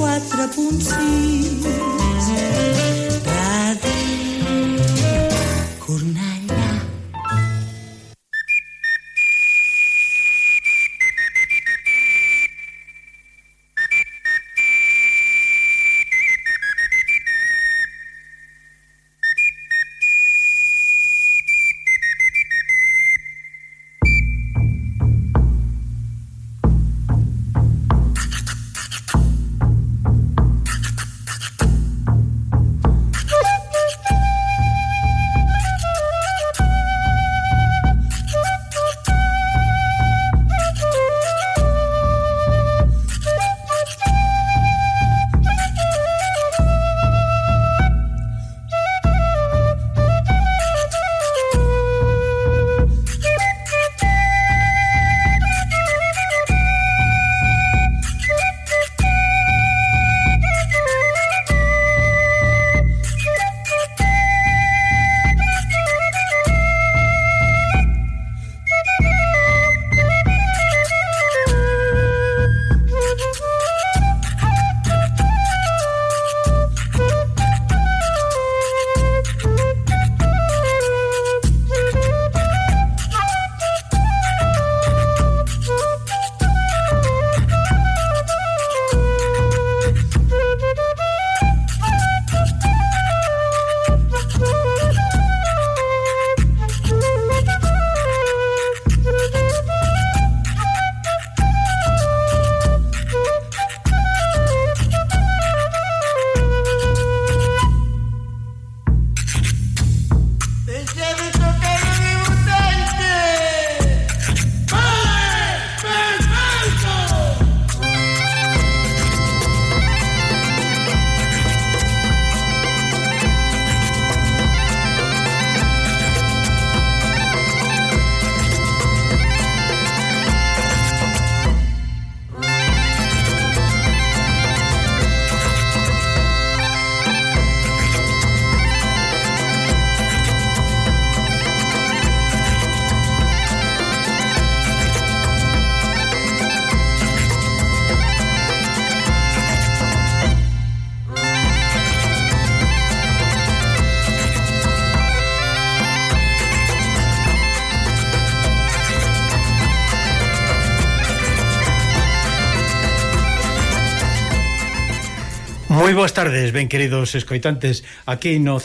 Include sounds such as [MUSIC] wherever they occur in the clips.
4.6 Moi boas tardes, ben queridos escoitantes, aquí no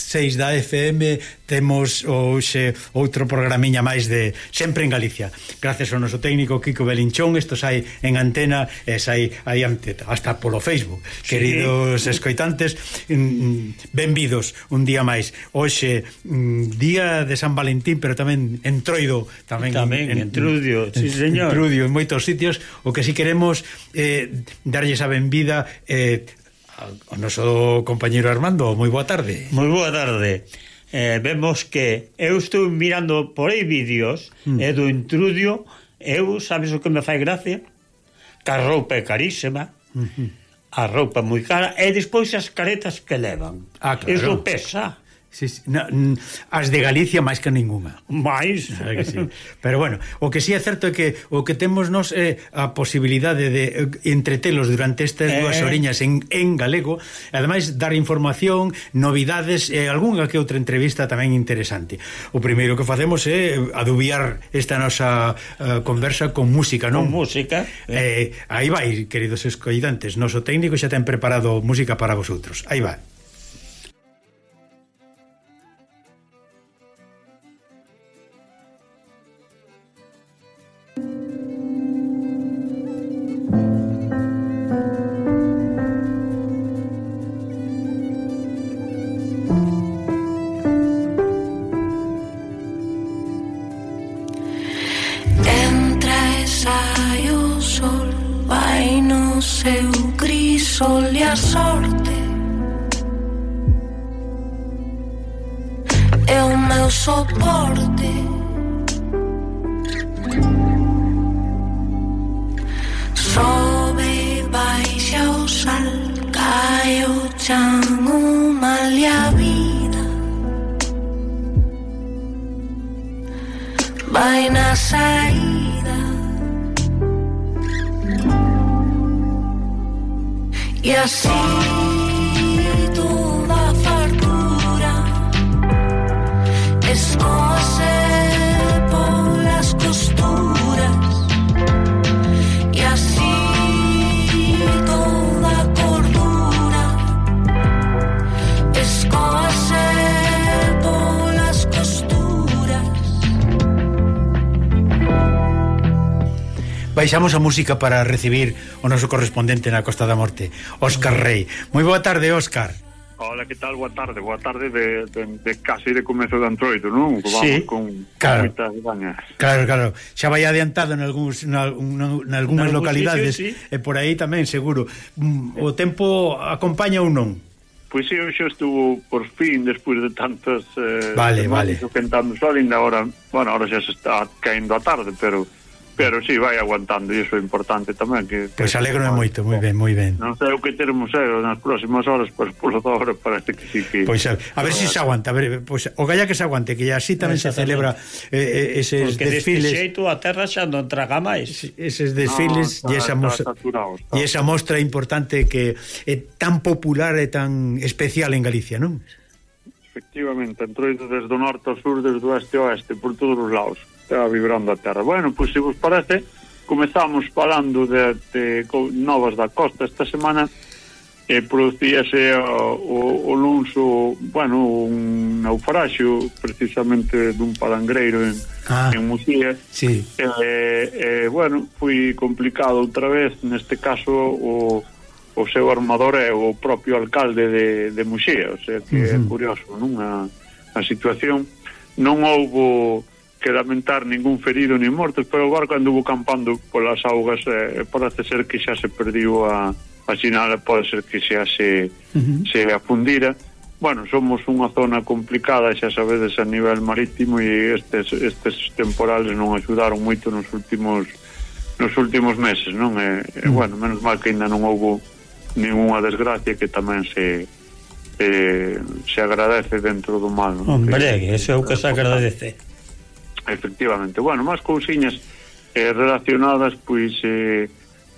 6 da FM temos hoxe outro programiña máis de Sempre en Galicia. Gracias ao noso técnico Kiko Belinchón, isto sai en antena e sai aí ante, hasta polo Facebook. Sí. Queridos escoitantes, mm, mm, benvidos un día máis. Hoxe mm, día de San Valentín, pero tamén en Troido, tamén, tamén en, en Trudio, sí, señor. En Trudio, en moitos sitios, o que si queremos eh, darlles a benvida eh, O noso compañeiro Armando, moi boa tarde. Moi boa tarde. Eh, vemos que eu estou mirando por aí vídeos mm. e do intrudio, eu sabes o que me fai gracia? Que a roupa é carísima. Mm -hmm. A roupa moi cara e despois as caretas que levan. Ah, claro. Eso pesa. Sí, sí. Na, as de Galicia máis que ningunha. Máis, [LAUGHS] que sí. Pero bueno, o que sí é certo é que o que temos nos é a posibilidade de eh, entretelos durante estas eh... dúas oriñas en, en galego, ademais dar información, novidades e algunha que outra entrevista tamén interesante. O primeiro que facemos é adubiar esta nosa uh, conversa con música, non? Con música. Eh. eh aí vai, queridos escoidantes, noso técnico xa ten preparado música para vosotros. Aí vai. a sorte É o meu soporte Sobe e baixa o sal Cae o chan o mal e a vida. Vai na saída Y así. baixamos a música para recibir o noso correspondente na Costa da Morte, Óscar Rey. Moi boa tarde, Óscar. Hola, que tal? Boa tarde, boa tarde de, de, de casi de comezo de antroido, non? Vamos sí, con, claro, con moitas gañas. Claro, claro, xa vai adiantado en algúns, na, na, na algúnas localidades sitios, sí. e por aí tamén, seguro. Mm, o tempo acompaña ou non? Pois sí, hoxe estuvo por fin despois de tantas eh, vale, vale. quentando sol, ainda ahora, bueno, ahora xa se está caendo a tarde, pero Pero si sí, vai aguantando, e iso é importante tamén que, Pois pues alegro moito, moi ben, moi ben. Non sei o que teremos eh, nas próximas horas, pois pues, por hora [LAUGHS] parece que sí que Pois pues a, a ver se si se aguanta, a ver, pois pues, o galla que se aguante, que así tamén se celebra eh, eh, eses Porque desfiles. Porque xeito a terra xa non traga máis. Eses desfiles no, e esa mostra e esa mostra importante que é tan popular e tan especial en Galicia, non? Efectivamente, entroido desde o norte ao sur, desde o oeste ao oeste, por todos os lados está vibrando a terra. Bueno, pois se vos parece, comezamos falando de, de novas da costa esta semana e producíase o, o, o luns o, bueno, un naufraxio precisamente dun palangreiro en, ah, en Muxía sí. e, e, bueno, foi complicado outra vez, neste caso o, o seu armador é o propio alcalde de, de Muxía o sea que uh -huh. é curioso, non? A, a situación non houbo que lamentar ningún ferido nin mortos, pero o barco anduvo campando polas augas e eh, parece ser que xa se perdiu a, a sinal, pode ser que xa se, uh -huh. se afundira. Bueno, somos unha zona complicada, xa sabedes, a nivel marítimo e estes, estes temporales non axudaron moito nos últimos nos últimos meses, non? E, e bueno, menos mal que ainda non houve ningunha desgracia que tamén se, se, se agradece dentro do mal. Non? Hombre, que, eso é o que se agradece. Efectivamente. Bueno, máis cousiñas eh, relacionadas pois eh,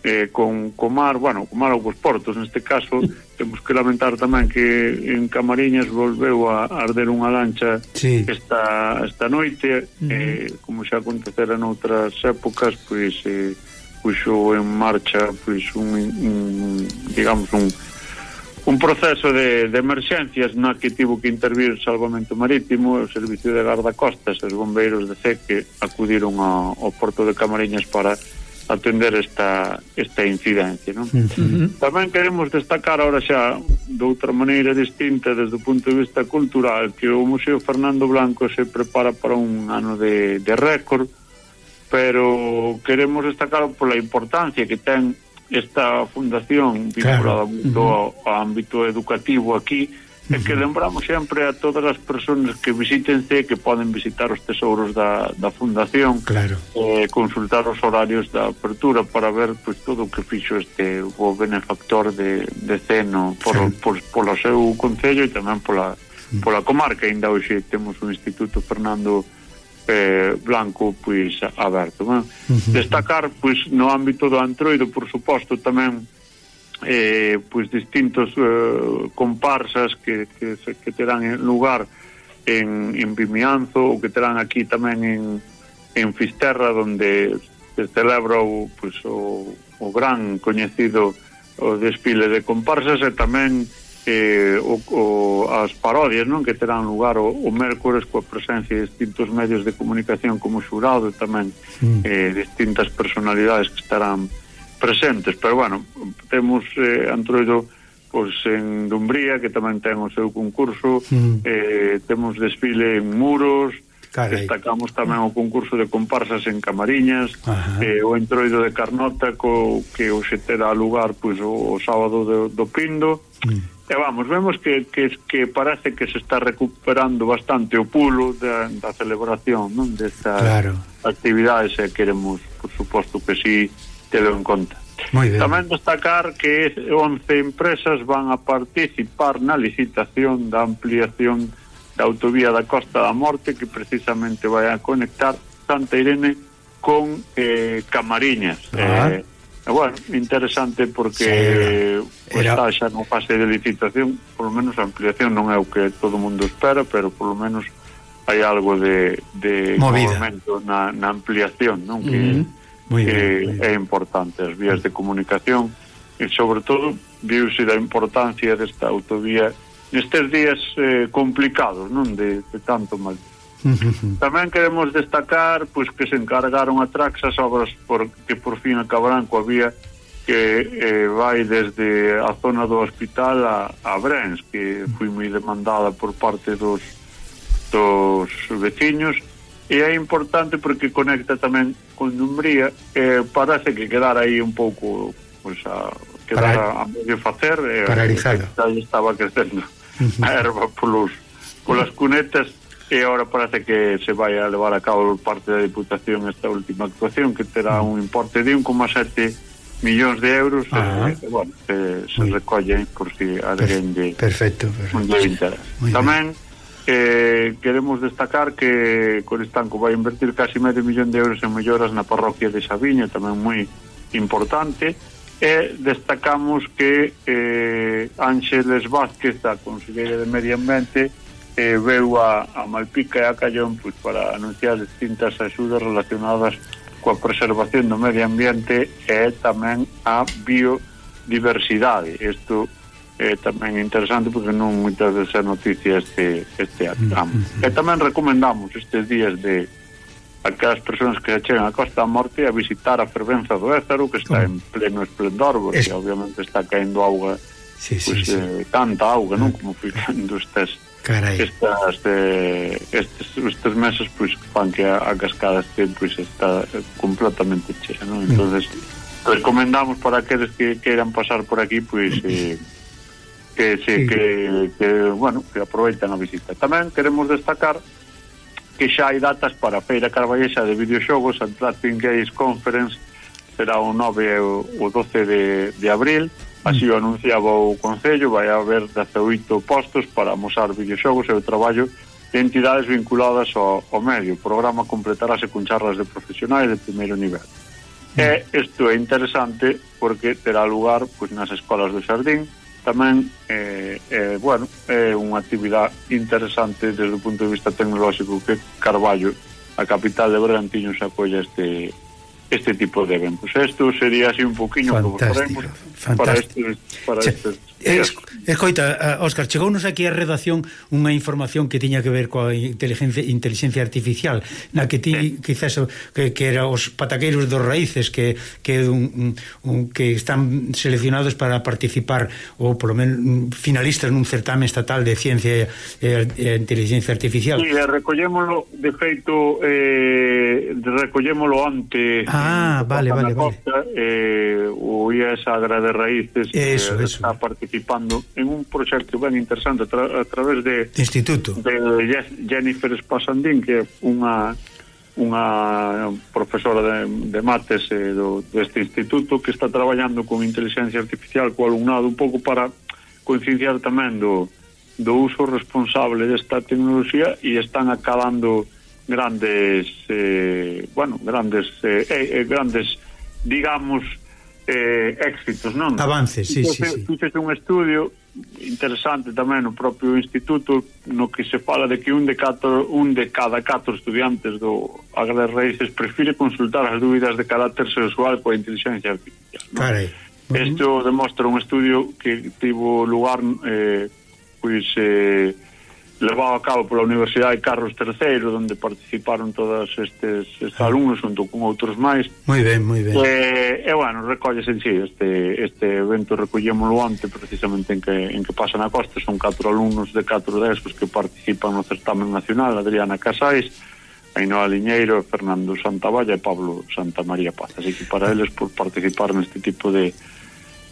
eh, con co mar, bueno, co mar ou cos portos, neste caso, [LAUGHS] temos que lamentar tamén que en Camariñas volveu a arder unha lancha sí. esta, esta noite, uh -huh. eh, como xa acontecera noutras épocas, pois eh, puxo en marcha pois un, un digamos un un proceso de, de emerxencias na que tivo que intervir Salvamento Marítimo, o Servicio de Garda Costas, os bombeiros de C que acudiron ao, ao Porto de Camariñas para atender esta, esta incidencia. Non? Uh -huh. Tamén queremos destacar ahora xa de outra maneira distinta desde o punto de vista cultural que o Museo Fernando Blanco se prepara para un ano de, de récord pero queremos destacar pola importancia que ten esta fundación vinculada claro. moito uh -huh. ao ámbito educativo aquí e que lembramos sempre a todas as persoas que visítense que poden visitar os tesouros da, da fundación claro. eh, consultar os horarios da apertura para ver pues, todo o que fixo este o benefactor de, de Ceno por, sí. por, polo seu concello e tamén pola, pola comarca ainda hoxe temos o Instituto Fernando eh, blanco pois aberto non? Uh -huh. destacar pois no ámbito do antroido por suposto tamén eh, pois distintos eh, comparsas que, que, que terán en lugar en, en Vimianzo ou que terán aquí tamén en, en Fisterra onde se celebra o, pois, o, o gran coñecido o desfile de comparsas e tamén eh, o, o, as parodias non que terán lugar o, o mércores coa presencia de distintos medios de comunicación como xurado e tamén mm. eh, distintas personalidades que estarán presentes, pero bueno, temos eh, Antroido pois, en Dumbría, que tamén ten o seu concurso, mm. eh, temos desfile en Muros, Carai. destacamos tamén o concurso de comparsas en Camariñas, Ajá. eh, o Entroido de Carnota, co, que hoxe terá lugar pois, o, o sábado do, do Pindo, mm. E vamos, vemos que, que, que parece que se está recuperando bastante o pulo da, da celebración non destas claro. actividades e queremos, por suposto, que sí telo en conta. Tamén destacar que 11 empresas van a participar na licitación da ampliación da autovía da Costa da Morte que precisamente vai a conectar Santa Irene con eh, Camariñas. Ah. Eh, Bueno, interesante porque sí, era. Era... está xa no fase de licitación, por lo menos a ampliación non é o que todo mundo espera, pero por lo menos hai algo de, de movimento na, na ampliación, non? Que, mm -hmm. Que bien, é importante, as vías de comunicación, e sobre todo viuse da importancia desta autovía nestes días eh, complicados, non? De, de tanto mal Tamén queremos destacar pois que se encargaron a Traxas obras por, que por fin acabarán coa vía que eh, vai desde a zona do hospital a, a Brens, que foi moi demandada por parte dos, dos veciños, e é importante porque conecta tamén con Dumbría, eh, parece que quedar aí un pouco, pois, a, quedar Para... a, a medio facer, eh, paralizado estaba crecendo. A erva polos, polas cunetas, e agora parece que se vai a levar a cabo parte da Diputación esta última actuación que terá un importe de 1,7 millóns de euros ah, bueno, se, se recolle por si alguén de, perfecto, perfecto. de tamén eh, queremos destacar que Coristanco vai invertir casi medio millón de euros en melloras na parroquia de Sabiña tamén moi importante. E destacamos que eh, Ángeles Vázquez a Conselleira de Medio Ambiente eh, veu a, a Malpica e a Callón pues, para anunciar distintas axudas relacionadas coa preservación do medio ambiente e tamén a biodiversidade. Isto é tamén interesante porque non moitas veces é noticia este, este tramo. Mm, mm, mm. E tamén recomendamos estes días de aquelas persoas que chegan á Costa da Morte a visitar a fervenza do Ézaro que está oh. en pleno esplendor porque es... obviamente está caendo auga sí, sí, pues, sí. Eh, tanta auga, non? Ah. Como foi cando Carai. Estas, eh, estes, estes meses pois, que fan que a, a cascada este, pois, está completamente chea ¿no? entonces recomendamos para aqueles que queiran pasar por aquí pois eh, que, se, sí. que, que, bueno, que aproveiten a visita tamén queremos destacar que xa hai datas para a Feira Carballesa de Videoxogos Atlantic Games Conference será o 9 ou 12 de, de abril Así o anunciaba o Concello, vai haber 18 postos para amosar videoxogos e o traballo de entidades vinculadas ao, ao medio. O programa completarase con charlas de profesionais de primeiro nivel. Mm. E isto é interesante porque terá lugar pois, nas escolas do Xardín, tamén eh, eh, bueno, é unha actividade interesante desde o punto de vista tecnolóxico que Carballo, a capital de Bergantiños, acolle este, este tipo de eventos. Isto sería así un poquinho fantástico, como faremos fantástico. para estes, para che, estes Eh, escoita, eh, Óscar, chegounos aquí a redacción unha información que tiña que ver coa inteligencia inteligencia artificial, na que ti eh. quizás que, que era os pataqueiros dos raíces que que un, un, que están seleccionados para participar ou polo menos finalistas nun certame estatal de ciencia e, e inteligencia artificial. Sí, recollémolo de feito eh recollémolo ante Ah, vale, vale, costa, vale. Eh, o IES Agra de Raíces Eso, que eso. está participando participando en un proxecto ben interesante tra, a través de Instituto. de Jennifer Spasandín que é unha unha profesora de, de mates eh, do, deste instituto que está traballando con inteligencia artificial co alumnado un pouco para concienciar tamén do, do uso responsable desta tecnoloxía e están acabando grandes eh, bueno, grandes eh, eh, eh grandes digamos eh, éxitos, non? Avances, sí, sí, sí. Fíxese un estudio interesante tamén no propio instituto no que se fala de que un de catro, un de cada catro estudiantes do Agrar Raíces prefire consultar as dúbidas de carácter sexual coa inteligencia artificial. Non? Carai. Isto demostra un estudio que tivo lugar eh, pois eh, levado a cabo pola Universidade Carlos III, onde participaron todos estes, estes ah. alumnos junto con outros máis. Moi ben, moi ben. E, e bueno, recolles en sí este, este evento recollémolo onte precisamente en que, en que pasa na costa, son catro alumnos de catro descos que participan no certamen nacional, Adriana Casais, Ainhoa Liñeiro, Fernando Santavalla e Pablo Santa María Paz. Así que para ah. eles por participar neste tipo de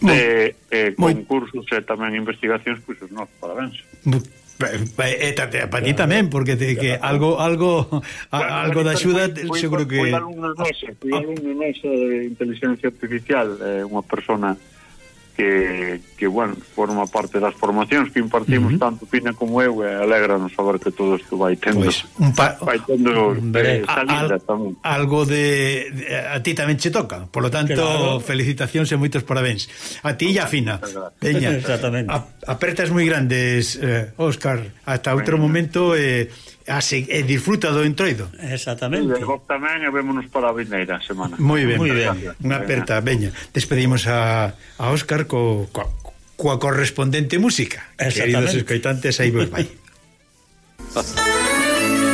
de, eh, concursos e tamén investigacións, pois os nosos parabéns. E, tate, para ti tamén, porque te, que algo algo a, algo de axuda eh, seguro que Fui ah. alumno noso, fui alumno noso de inteligencia artificial, eh, unha persona que que, bueno, forma parte das formacións que impartimos uh -huh. tanto Pina como eu e alegranos saber que todo isto vai tendo pois, un pa... vai tendo eh, salida al, tamén. Algo de, de a ti tamén che toca, por lo tanto claro. felicitacións e moitos parabéns. A ti e a Fina. Peña. [LAUGHS] Exactamente. A, apertas moi grandes, eh, Óscar, hasta outro momento e eh, Así, e disfruta do entroido. Exactamente. E vos tamén e vémonos para a vindeira semana. Moi ben, moi ben. Unha aperta, veña. Despedimos a, a Óscar co, coa, coa correspondente música. Queridos escoitantes, aí vos vai. [LAUGHS]